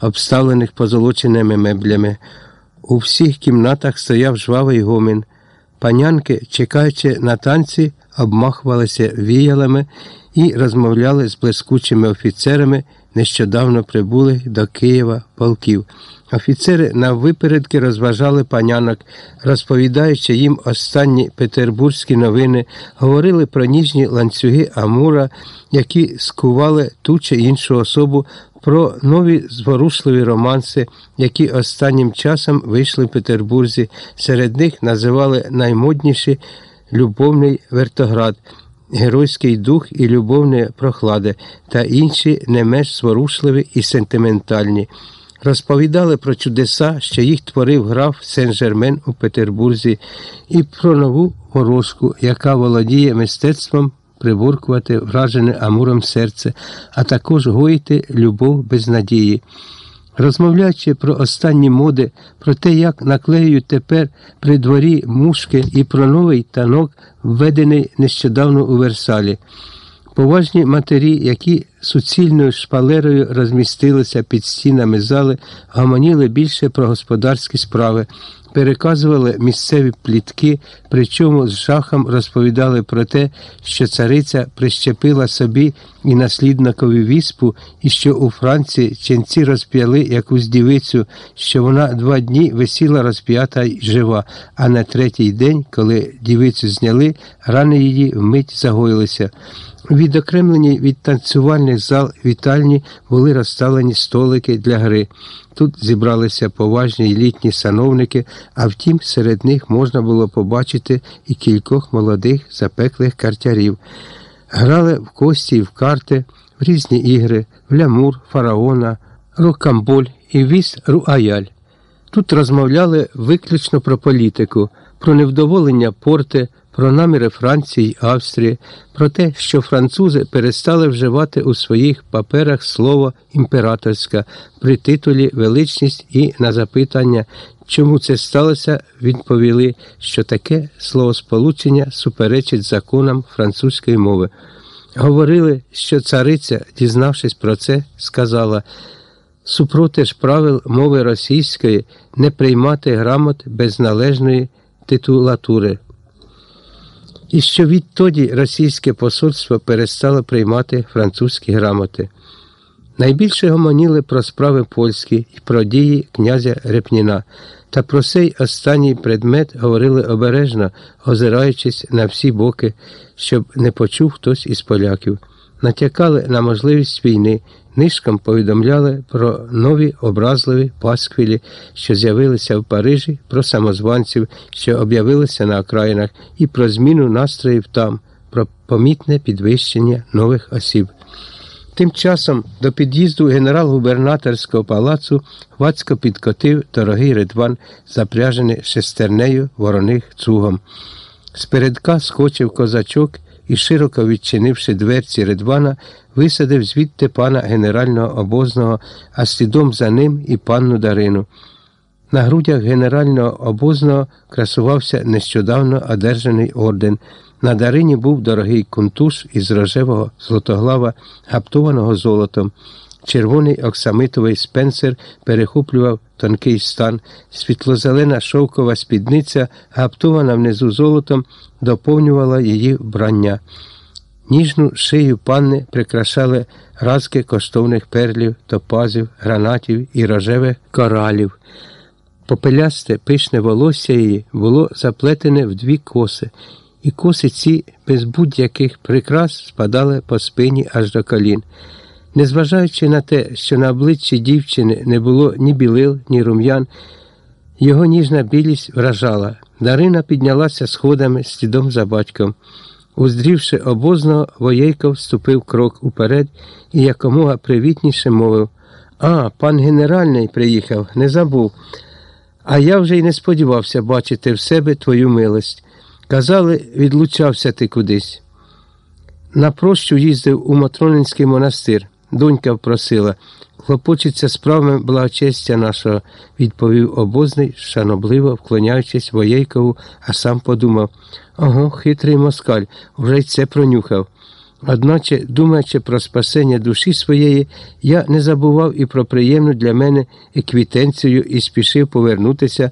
обставлених позолоченими меблями. У всіх кімнатах стояв жвавий гомін. Панянки, чекаючи на танці, обмахувалися віялами і розмовляли з блискучими офіцерами, нещодавно прибулих до Києва полків. Офіцери наввипередки розважали панянок, розповідаючи їм останні петербурзькі новини, говорили про ніжні ланцюги Амура, які скували ту чи іншу особу, про нові зворушливі романси, які останнім часом вийшли в Петербурзі. Серед них називали наймодніші любовний вертоград. Геройський дух і любовне прохлади та інші не менш зворушливі і сентиментальні. Розповідали про чудеса, що їх творив граф Сен-Жермен у Петербурзі, і про нову ворожку, яка володіє мистецтвом приборкувати вражене амуром серце, а також гоїти любов без надії. Розмовляючи про останні моди, про те, як наклеюють тепер при дворі мушки і про новий танок, введений нещодавно у Версалі. Поважні матері, які суцільною шпалерою розмістилися під стінами зали, гомоніли більше про господарські справи, переказували місцеві плітки, причому з жахом розповідали про те, що цариця прищепила собі і наслідникові віспу, і що у Франції ченці розп'яли якусь дівицю, що вона два дні висіла розп'ята й жива, а на третій день, коли дівицю зняли, рани її вмить загоїлися. Відокремлені від танцювальних зал вітальні були розставлені столики для гри. Тут зібралися поважні літні сановники, а втім, серед них можна було побачити і кількох молодих запеклих картярів. Грали в кості і в карти, в різні ігри, в лямур, фараона, рокамболь і віз руаяль. Тут розмовляли виключно про політику, про невдоволення порти, про наміри Франції й Австрії, про те, що французи перестали вживати у своїх паперах слово імператорська при титулі величність і на запитання, чому це сталося, відповіли, що таке словосполучення суперечить законам французької мови. Говорили, що цариця, дізнавшись про це, сказала супроти ж правил мови російської не приймати грамот без належної титулатури. І що відтоді російське посольство перестало приймати французькі грамоти. Найбільше гомоніли про справи польські і про дії князя Репніна, та про цей останній предмет говорили обережно, озираючись на всі боки, щоб не почув хтось із поляків. Натякали на можливість війни, нишком повідомляли про нові образливі пасквілі, що з'явилися в Парижі, про самозванців, що об'явилися на окраїнах, і про зміну настроїв там, про помітне підвищення нових осіб. Тим часом до під'їзду генерал-губернаторського палацу Хвацько підкотив дорогий ридван, запряжений шестернею вороних цугом. Спередка скочив козачок і, широко відчинивши дверці ридвана, висадив звідти пана генерального обозного, а слідом за ним і панну Дарину. На грудях генерального обозного красувався нещодавно одержаний орден. На Дарині був дорогий кунтуш із рожевого злотоглава, гаптованого золотом. Червоний оксамитовий спенсер перехоплював тонкий стан, світлозелена шовкова спідниця, гаптована внизу золотом, доповнювала її вбрання. Ніжну шию панни прикрашали разки коштовних перлів, топазів, гранатів і рожевих коралів. Попелясте пишне волосся її було заплетене в дві коси, і коси ці без будь-яких прикрас спадали по спині аж до колін. Незважаючи на те, що на обличчі дівчини не було ні білил, ні рум'ян, його ніжна білість вражала. Дарина піднялася сходами слідом за батьком. Уздрівши обозного, воєйко вступив крок уперед і якомога привітніше мовив А, пан генеральний приїхав, не забув. А я вже й не сподівався бачити в себе твою милость. Казали, відлучався ти кудись. На прощу їздив у Матронинський монастир. Донька просила. Хлопочеться справами благочестя нашого, відповів обозний, шанобливо вклоняючись воєйкову, а сам подумав ого, хитрий москаль, вже й це пронюхав. Одначе, думаючи про спасення душі своєї, я не забував і про приємну для мене еквітенцію і спішив повернутися